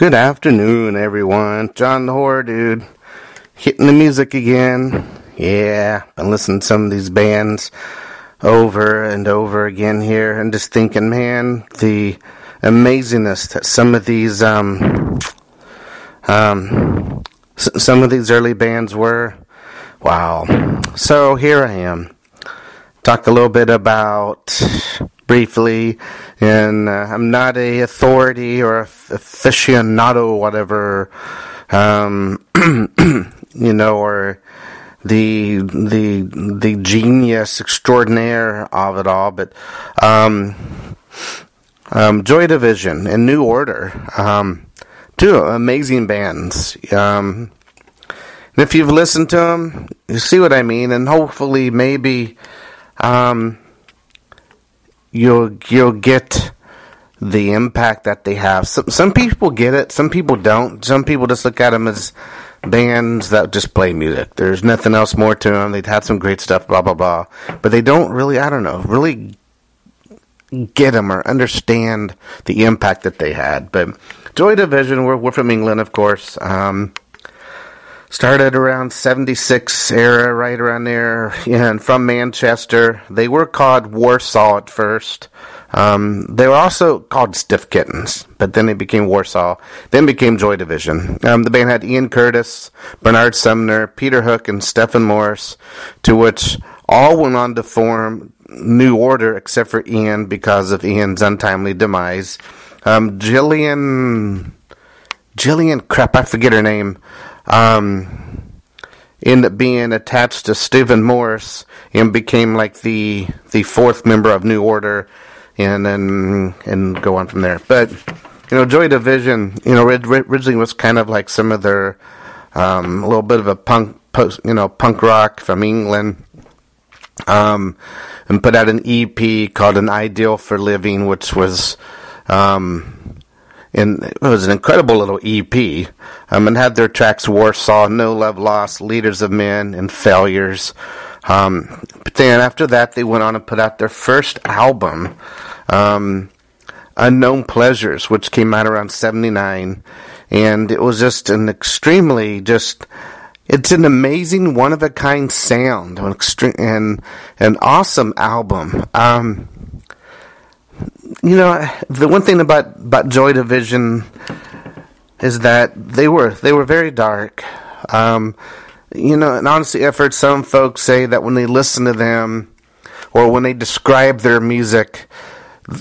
Good afternoon, everyone. John the Horror Dude. Hitting the music again. Yeah, been listening to some of these bands over and over again here and just thinking, man, the amazingness that some of these, um, um, some of these early bands were. Wow. So here I am. Talk a little bit about briefly, and uh, I'm not a authority or a aficionado, whatever, um, you know, or the the the genius extraordinaire of it all. But um, um, Joy Division and New Order, um, two amazing bands. Um, and if you've listened to them, you see what I mean, and hopefully, maybe. Um, you'll you'll get the impact that they have. Some some people get it, some people don't. Some people just look at them as bands that just play music. There's nothing else more to them. They've had some great stuff, blah blah blah, but they don't really, I don't know, really get them or understand the impact that they had. But Joy Division, we're, we're from England, of course. Um, started around 76 era right around there. And from manchester they were called warsaw at first. Um, they were also called stiff kittens but then they became warsaw then became joy division. Um, the band had ian curtis bernard sumner peter hook and stephen morris to which all went on to form new order except for ian because of ian's untimely demise. Um, gillian gillian crap i forget her name um, ended up being attached to Stephen Morris and became like the the fourth member of New Order, and then and go on from there. But you know, Joy Division, you know, originally was kind of like some of their um, a little bit of a punk post, you know, punk rock from England. Um, and put out an EP called "An Ideal for Living," which was um, and it was an incredible little EP, um, and had their tracks Warsaw, No Love Lost, Leaders of Men, and Failures. Um, but then after that, they went on and put out their first album, um, Unknown Pleasures, which came out around 79. And it was just an extremely, just, it's an amazing, one of a kind sound, an extreme, and an awesome album. Um, you know, the one thing about about Joy Division is that they were they were very dark. Um, you know, and honestly, I've heard some folks say that when they listen to them or when they describe their music,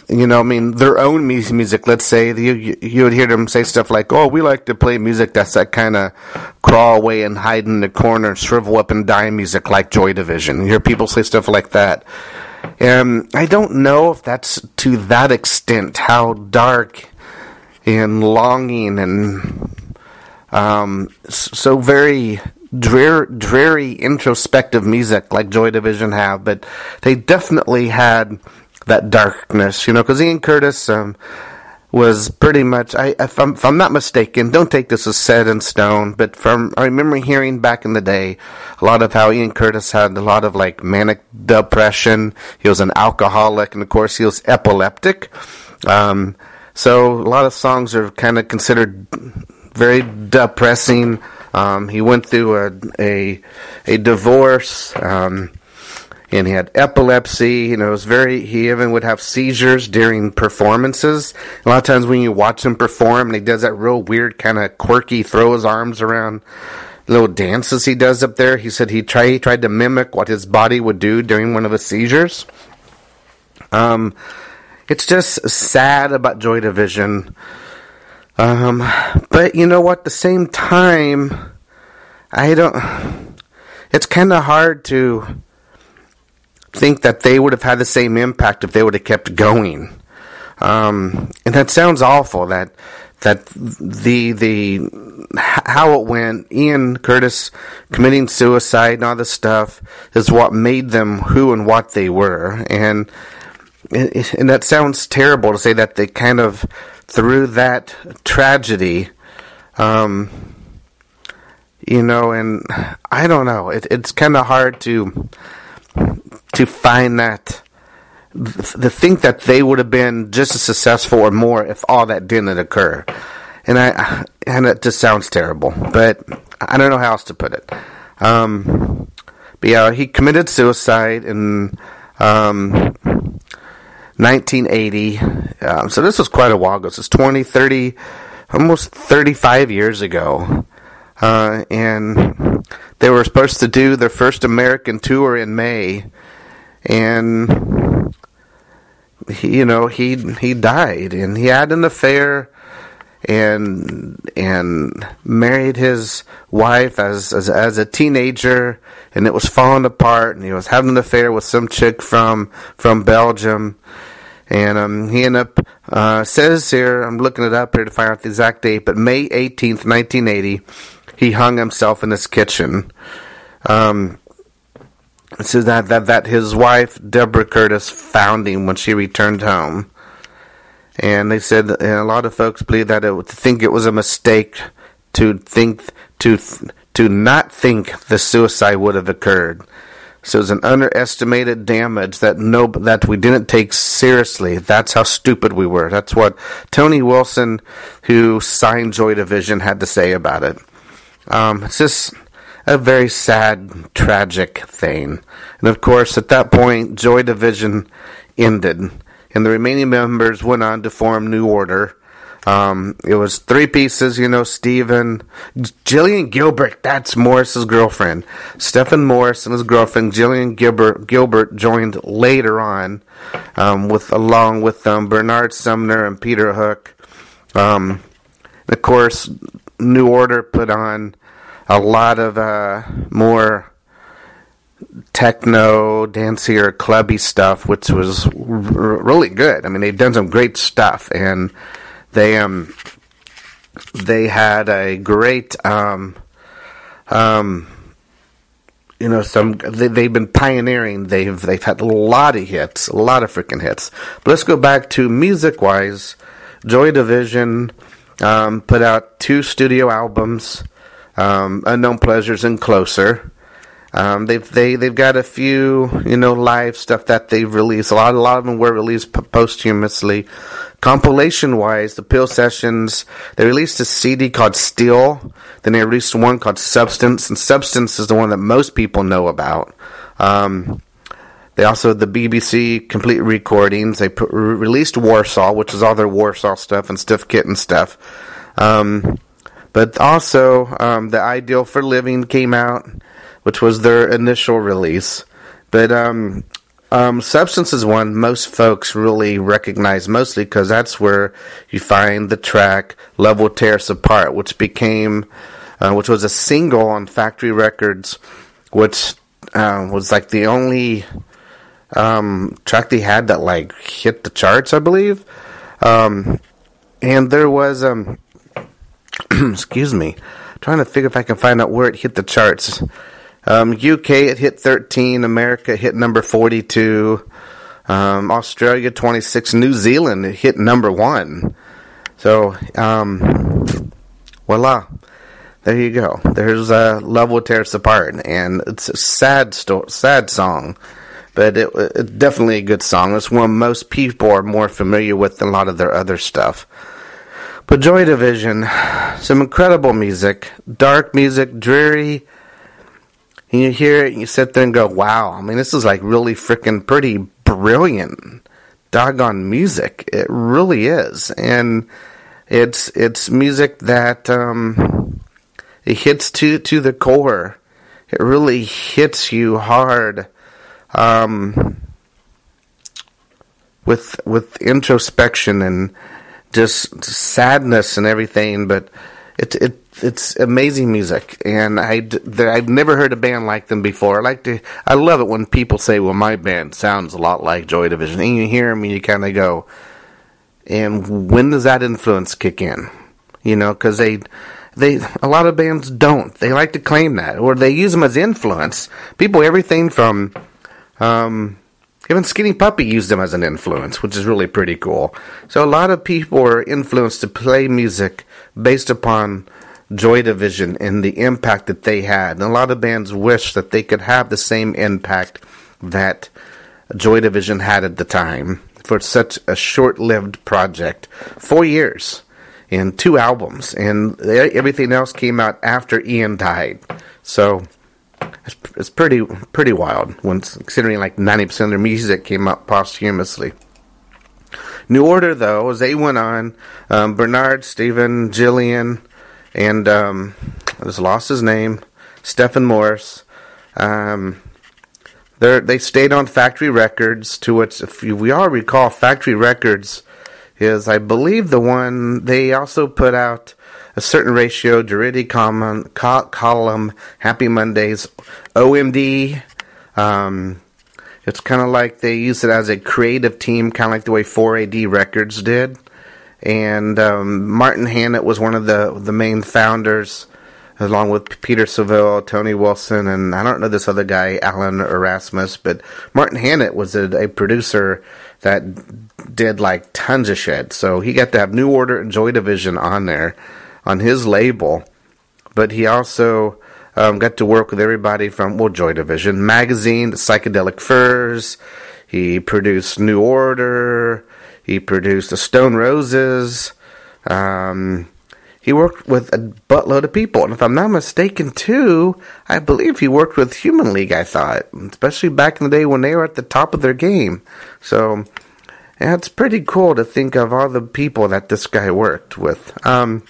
you know, I mean, their own music. Let's say you you would hear them say stuff like, "Oh, we like to play music that's that kind of crawl away and hide in the corner, shrivel up and die music like Joy Division." You hear people say stuff like that. And I don't know if that's to that extent how dark and longing and um, so very dreary, dreary introspective music like Joy Division have, but they definitely had that darkness, you know, because Ian Curtis um, was pretty much, I, if I'm, if I'm not mistaken, don't take this as set in stone, but from, I remember hearing back in the day a lot of how Ian Curtis had a lot of like manic depression. He was an alcoholic, and of course, he was epileptic. Um, so a lot of songs are kind of considered very depressing. Um, he went through a a, a divorce. Um, and he had epilepsy. You know, it was very. He even would have seizures during performances. A lot of times when you watch him perform, and he does that real weird kind of quirky, throw his arms around, little dances he does up there. He said he tried he tried to mimic what his body would do during one of his seizures. Um, it's just sad about Joy Division. Um, but you know what? At the same time, I don't. It's kind of hard to think that they would have had the same impact if they would have kept going. Um, and that sounds awful. That that the the how it went, Ian Curtis committing suicide and all this stuff is what made them who and what they were. And and that sounds terrible to say that they kind of through that tragedy. Um, you know, and I don't know. It, it's kind of hard to to find that to think that they would have been just as successful or more if all that didn't occur. and I and it just sounds terrible, but I don't know how else to put it. Um, but yeah, he committed suicide in um, 1980. Um, so this was quite a while ago. This is 20, 30, almost 35 years ago. Uh, and they were supposed to do their first American tour in May, and he, you know he he died, and he had an affair, and and married his wife as as, as a teenager, and it was falling apart, and he was having an affair with some chick from from Belgium. And um, he ended up uh, says here I'm looking it up here to find out the exact date, but May 18th, 1980 he hung himself in his kitchen. Um, says that, that, that his wife, Deborah Curtis, found him when she returned home. And they said, and a lot of folks believe that it think it was a mistake to think to to not think the suicide would have occurred. So it was an underestimated damage that no that we didn't take seriously. That's how stupid we were. That's what Tony Wilson, who signed Joy Division, had to say about it. Um, it's just a very sad, tragic thing. And of course, at that point, Joy Division ended, and the remaining members went on to form New Order. Um, it was three pieces, you know, Stephen, Gillian Gilbert, that's Morris's girlfriend. Stephen Morris and his girlfriend, Gillian Gilbert, Gilbert joined later on, um, with, along with, um, Bernard Sumner and Peter Hook. Um, of course, New Order put on a lot of uh, more techno, dancier, clubby stuff, which was r- really good. I mean, they've done some great stuff, and they um they had a great um um you know some they, they've been pioneering. They've they've had a lot of hits, a lot of freaking hits. But let's go back to music wise. Joy Division um, put out two studio albums um, Unknown Pleasures and Closer. Um, they've they they've got a few you know live stuff that they've released. A lot a lot of them were released posthumously. Compilation wise, the Peel Sessions they released a CD called Still. Then they released one called Substance, and Substance is the one that most people know about. Um, they also the BBC complete recordings. They put, released Warsaw, which is all their Warsaw stuff and Stiff Kitten stuff. Um, but also, um, the Ideal for Living came out, which was their initial release. But um, um, Substance is one most folks really recognize, mostly because that's where you find the track "Love Will Tear Us Apart," which became, uh, which was a single on Factory Records, which uh, was like the only um, track they had that like hit the charts, I believe. Um, and there was um, excuse me, trying to figure if I can find out where it hit the charts. Um, UK it hit 13, America hit number 42, um, Australia 26, New Zealand it hit number one. So, um, voila, there you go. There's uh, Love Will Tear Us Apart, and it's a sad, sto- sad song, but it, it's definitely a good song. It's one most people are more familiar with than a lot of their other stuff. But Joy Division, some incredible music, dark music, dreary. And you hear it and you sit there and go, wow, I mean, this is like really freaking pretty brilliant, doggone music. It really is. And it's, it's music that, um, it hits to, to the core. It really hits you hard. Um, with, with introspection and, just sadness and everything. But it it it's amazing music, and I I've never heard a band like them before. I like to I love it when people say, "Well, my band sounds a lot like Joy Division," and you hear them and you kind of go, "And when does that influence kick in?" You know, because they they a lot of bands don't. They like to claim that, or they use them as influence. People, everything from um, even Skinny Puppy used them as an influence, which is really pretty cool. So a lot of people were influenced to play music based upon Joy Division and the impact that they had. And a lot of bands wish that they could have the same impact that Joy Division had at the time for such a short lived project. Four years. and two albums, and everything else came out after Ian died. So it's, it's pretty pretty wild when considering like ninety percent of their music came out posthumously. New Order, though, as they went on, um, Bernard, Stephen, Gillian, and um, I just lost his name, Stephen Morris. Um, they stayed on Factory Records, to which, if we all recall, Factory Records is, I believe, the one they also put out a certain ratio, Durutti Column, column Happy Mondays, OMD. Um, it's kind of like they use it as a creative team, kind of like the way 4AD Records did. And um, Martin Hannett was one of the the main founders, along with Peter Saville, Tony Wilson, and I don't know this other guy, Alan Erasmus, but Martin Hannett was a, a producer that did like tons of shit. So he got to have New Order and Joy Division on there on his label, but he also um, got to work with everybody from well Joy Division magazine, Psychedelic Furs. He produced New Order. He produced the Stone Roses. Um, he worked with a buttload of people, and if I'm not mistaken, too, I believe he worked with Human League. I thought, especially back in the day when they were at the top of their game. So, yeah, it's pretty cool to think of all the people that this guy worked with. Um,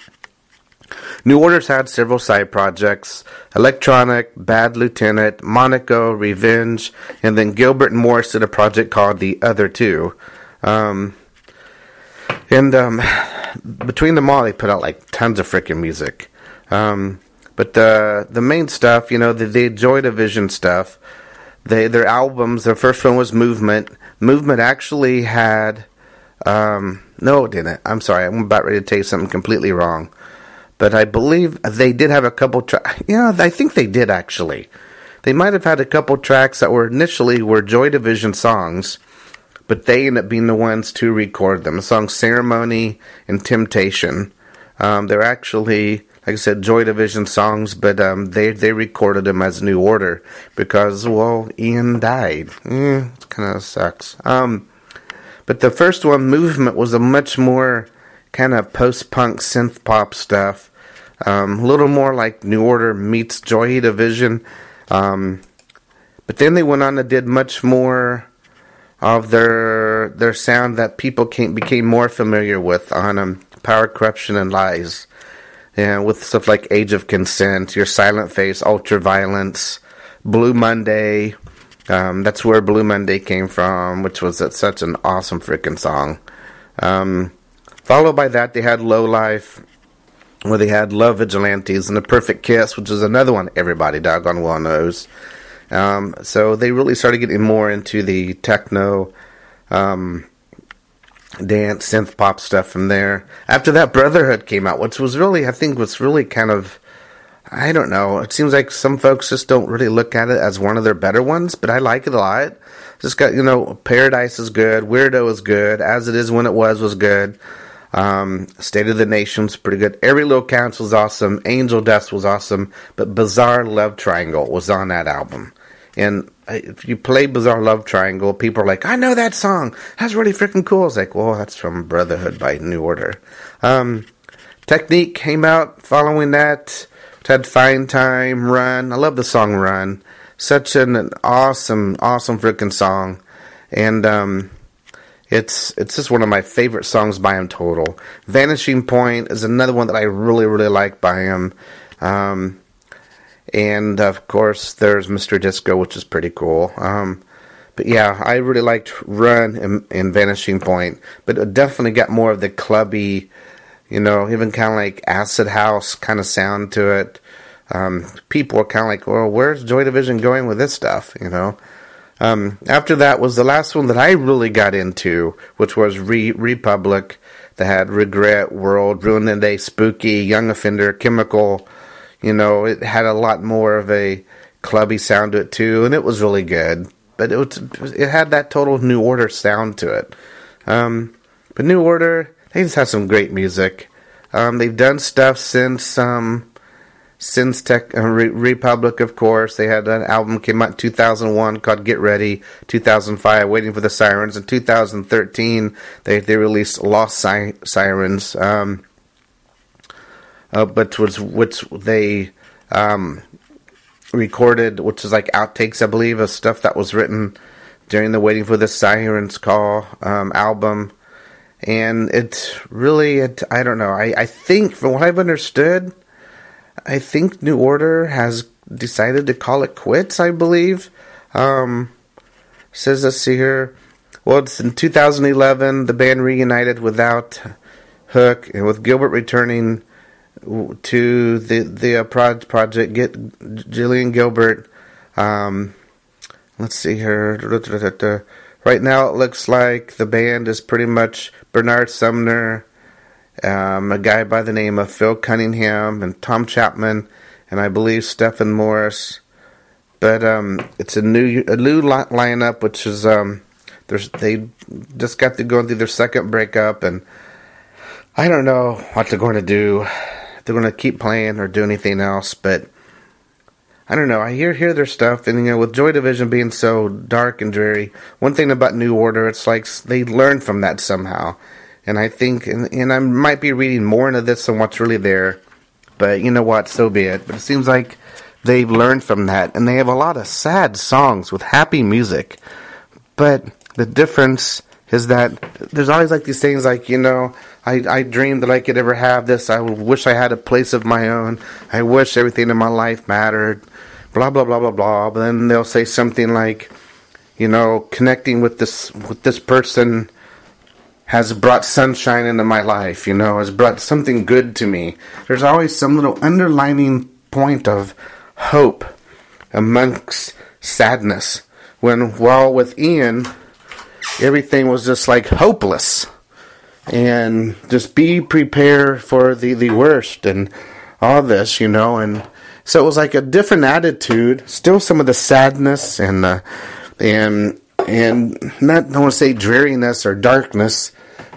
New Order's had several side projects Electronic, Bad Lieutenant, Monaco, Revenge, and then Gilbert and Morris did a project called The Other Two. Um, and um, between them all, they put out like tons of freaking music. Um, but the the main stuff, you know, the, the Joy Division stuff, they their albums. Their first one was Movement. Movement actually had, um, no, it didn't. I'm sorry, I'm about ready to tell you something completely wrong but I believe they did have a couple tracks. Yeah, I think they did actually. They might have had a couple tracks that were initially were Joy Division songs, but they ended up being the ones to record them. The song "Ceremony" and "Temptation." Um, they're actually, like I said, Joy Division songs, but um, they they recorded them as New Order because well, Ian died. Mm, it kind of sucks. Um, but the first one, "Movement," was a much more kind of post punk synth pop stuff um, a little more like New Order meets Joy Division. Um, but then they went on and did much more of their their sound that people came, became more familiar with on um, Power, Corruption, and Lies. And with stuff like Age of Consent, Your Silent Face, Ultra Violence, Blue Monday. Um, that's where Blue Monday came from, which was such an awesome freaking song. Um, followed by that, they had Low Life, where they had Love Vigilantes and The Perfect Kiss, which is another one everybody doggone well knows. Um, so they really started getting more into the techno, um, dance, synth pop stuff from there. After that, Brotherhood came out, which was really, I think, was really kind of, I don't know. It seems like some folks just don't really look at it as one of their better ones, but I like it a lot. Just got, you know, Paradise is good, Weirdo is good, As It Is When It Was was good. Um, State of the Nation's pretty good. Every Little Counts was awesome. Angel Dust was awesome. But Bizarre Love Triangle was on that album. And if you play Bizarre Love Triangle, people are like, I know that song. That's really freaking cool. It's like, well, that's from Brotherhood by New Order. Um, Technique came out following that. It had Fine Time, Run. I love the song Run. Such an, an awesome, awesome freaking song. And, um, it's it's just one of my favorite songs by him. Total Vanishing Point is another one that I really really like by him. Um, and of course, there's Mr. Disco, which is pretty cool. Um, but yeah, I really liked Run and, and Vanishing Point, but it definitely got more of the clubby, you know, even kind of like acid house kind of sound to it. Um, people are kind of like, well, where's Joy Division going with this stuff, you know? Um, after that was the last one that I really got into, which was Re- Republic. That had Regret, World, Ruin and Day, Spooky, Young Offender, Chemical. You know, it had a lot more of a clubby sound to it too, and it was really good. But it was, it had that total New Order sound to it. Um, but New Order, they just have some great music. Um, they've done stuff since um, since Tech uh, Re- Republic, of course, they had an album came out in 2001 called Get Ready. 2005, Waiting for the Sirens. In 2013, they they released Lost si- Sirens. Um, uh, which was which they um, recorded, which is like outtakes, I believe, of stuff that was written during the Waiting for the Sirens Call um, album. And it's really, it, I don't know. I, I think, from what I've understood, I think New Order has decided to call it quits, I believe. Um, says let's see here. Well, it's in 2011, the band reunited without Hook and with Gilbert returning to the the uh, project. Get Gillian Gilbert. Um, let's see here. Right now, it looks like the band is pretty much Bernard Sumner, um, a guy by the name of Phil Cunningham, and Tom Chapman, and I believe Stephen Morris. But um, it's a new a new lineup, which is um, they just got to going through their second breakup, and I don't know what they're going to do. They're going to keep playing or do anything else, but I don't know. I hear hear their stuff, and you know, with Joy Division being so dark and dreary, one thing about New Order, it's like they learn from that somehow. And I think, and, and I might be reading more into this than what's really there, but you know what? So be it. But it seems like they've learned from that, and they have a lot of sad songs with happy music. But the difference is that there's always like these things like you know I, I dreamed that I could ever have this. I wish I had a place of my own. I wish everything in my life mattered blah blah blah blah blah. But then they'll say something like, you know, connecting with this with this person has brought sunshine into my life. You know, has brought something good to me. There's always some little underlining point of hope amongst sadness. When while with Ian, everything was just like hopeless and just be prepared for the, the worst and all this, you know, and so it was like a different attitude, still some of the sadness and the and and not I don't want to say dreariness or darkness,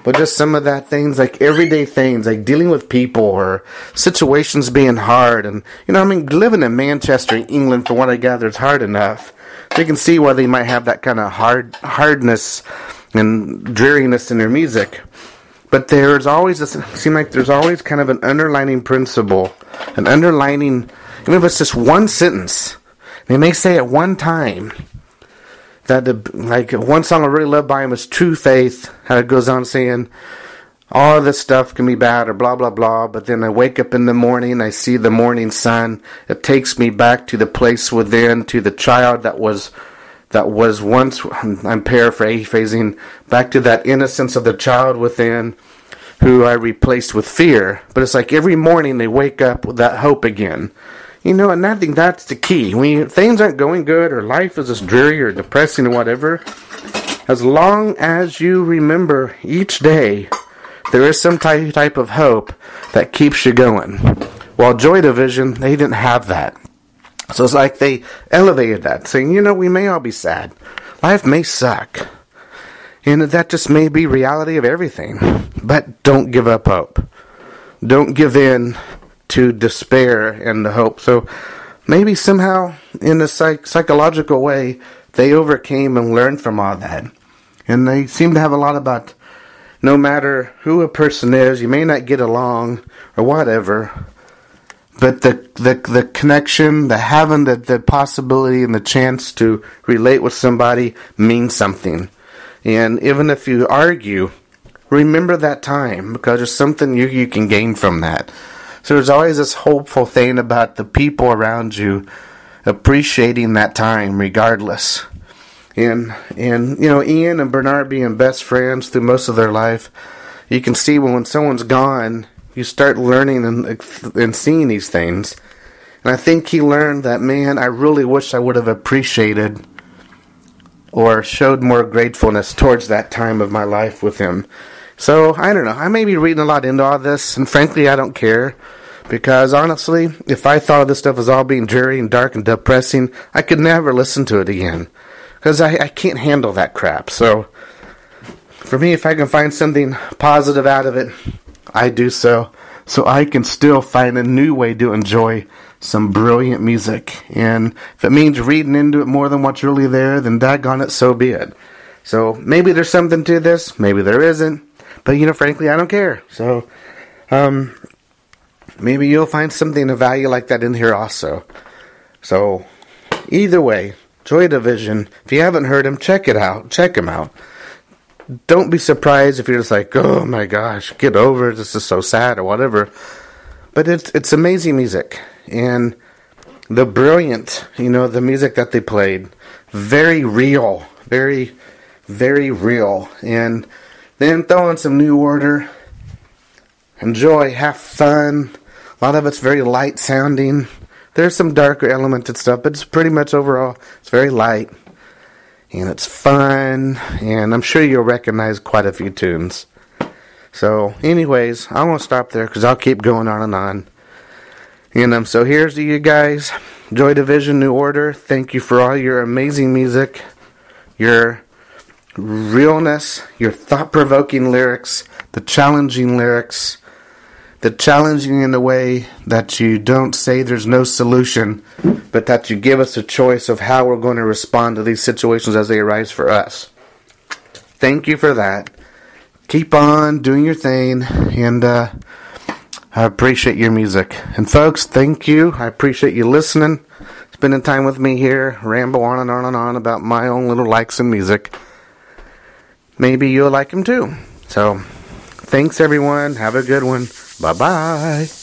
but just some of that things like everyday things like dealing with people or situations being hard and you know I mean living in Manchester, England, from what I gather, is hard enough. You can see why they might have that kind of hard hardness and dreariness in their music. But there's always a seem like there's always kind of an underlining principle, an underlining even if it's just one sentence, they may say it one time. That the like one song I really love by him is "True Faith." How it goes on saying, "All this stuff can be bad," or blah blah blah. But then I wake up in the morning, I see the morning sun. It takes me back to the place within, to the child that was that was once. I'm paraphrasing back to that innocence of the child within who I replaced with fear. But it's like every morning they wake up with that hope again. You know, and I think that's the key. When things aren't going good or life is just dreary or depressing or whatever, as long as you remember each day, there is some type, type of hope that keeps you going. While Joy Division, they didn't have that. So it's like they elevated that, saying, you know, we may all be sad. Life may suck. And that just may be reality of everything. But don't give up hope. Don't give in to despair and the hope. So maybe somehow, in a psych- psychological way, they overcame and learned from all that. And they seem to have a lot about no matter who a person is, you may not get along or whatever, but the the the connection, the having the, the possibility and the chance to relate with somebody means something. And even if you argue, remember that time because there's something you, you can gain from that. So there's always this hopeful thing about the people around you appreciating that time regardless. And and you know, Ian and Bernard being best friends through most of their life, you can see when, when someone's gone, you start learning and, and seeing these things. And I think he learned that, man, I really wish I would have appreciated or showed more gratefulness towards that time of my life with him. So I don't know. I may be reading a lot into all this, and frankly, I don't care. Because honestly, if I thought this stuff was all being dreary and dark and depressing, I could never listen to it again. Because I, I can't handle that crap. So, for me, if I can find something positive out of it, I do so. So I can still find a new way to enjoy some brilliant music. And if it means reading into it more than what's really there, then daggone it, so be it. So maybe there's something to this, maybe there isn't. But you know, frankly, I don't care. So, um, maybe you'll find something of value like that in here also. So, either way, Joy Division, if you haven't heard him, check it out. Check him out. Don't be surprised if you're just like, oh my gosh, get over it. This is so sad or whatever. But it's it's amazing music and the brilliant, you know, the music that they played, very real, very, very real. And then throw in some New Order, enjoy, have fun. A lot of it's very light sounding. There's some darker elements and stuff, but it's pretty much overall, it's very light. And it's fun, and I'm sure you'll recognize quite a few tunes. So, anyways, I won't stop there because I'll keep going on and on. And um, so here's to you guys. Joy Division, New Order. Thank you for all your amazing music, your realness, your thought provoking lyrics, the challenging lyrics, the challenging in the way that you don't say there's no solution, but that you give us a choice of how we're going to respond to these situations as they arise for us. Thank you for that. Keep on doing your thing, and uh, I appreciate your music. And folks, thank you. I appreciate you listening, spending time with me here, ramble on and on and on about my own little likes and music. Maybe you'll like them too. So, thanks everyone. Have a good one. Bye bye.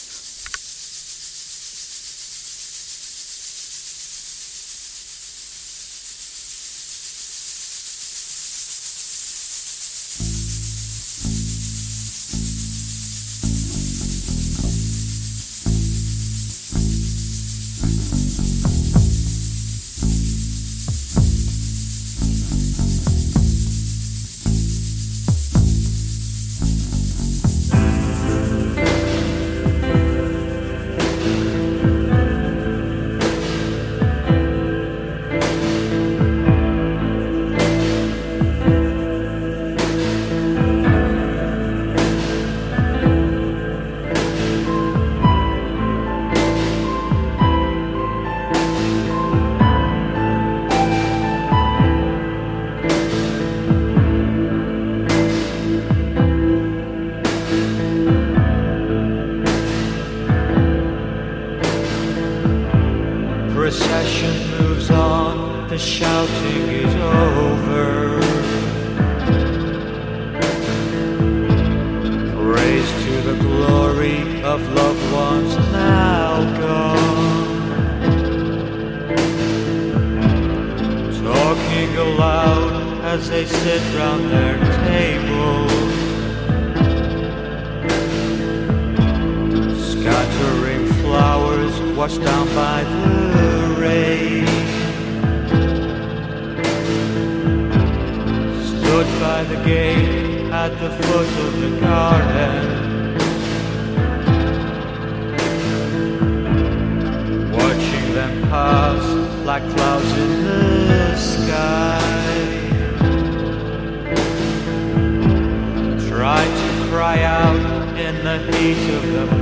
Child, though these years make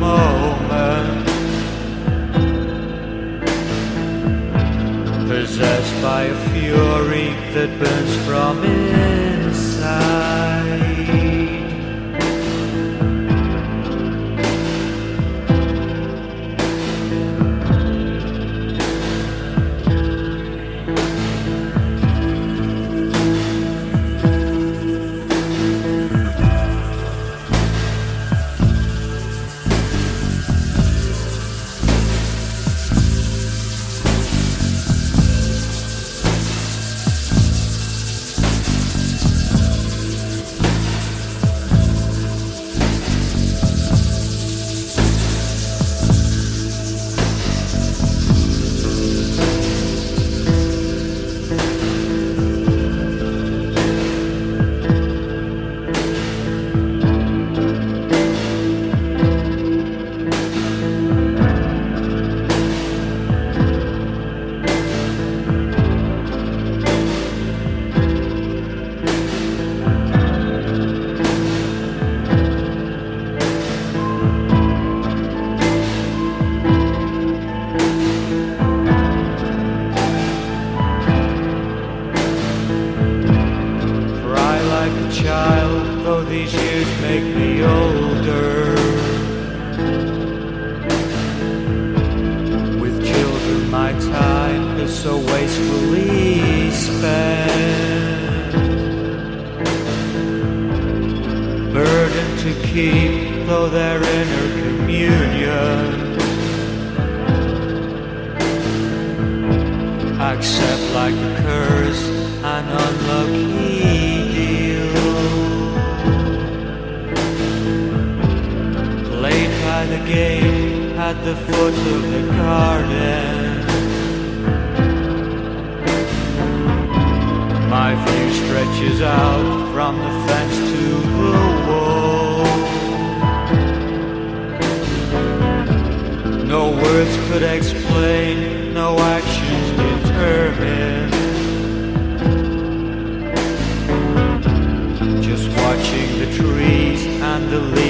me older. By the gate at the foot of the garden. My view stretches out from the fence to the wall. No words could explain, no actions determine. Just watching the trees and the leaves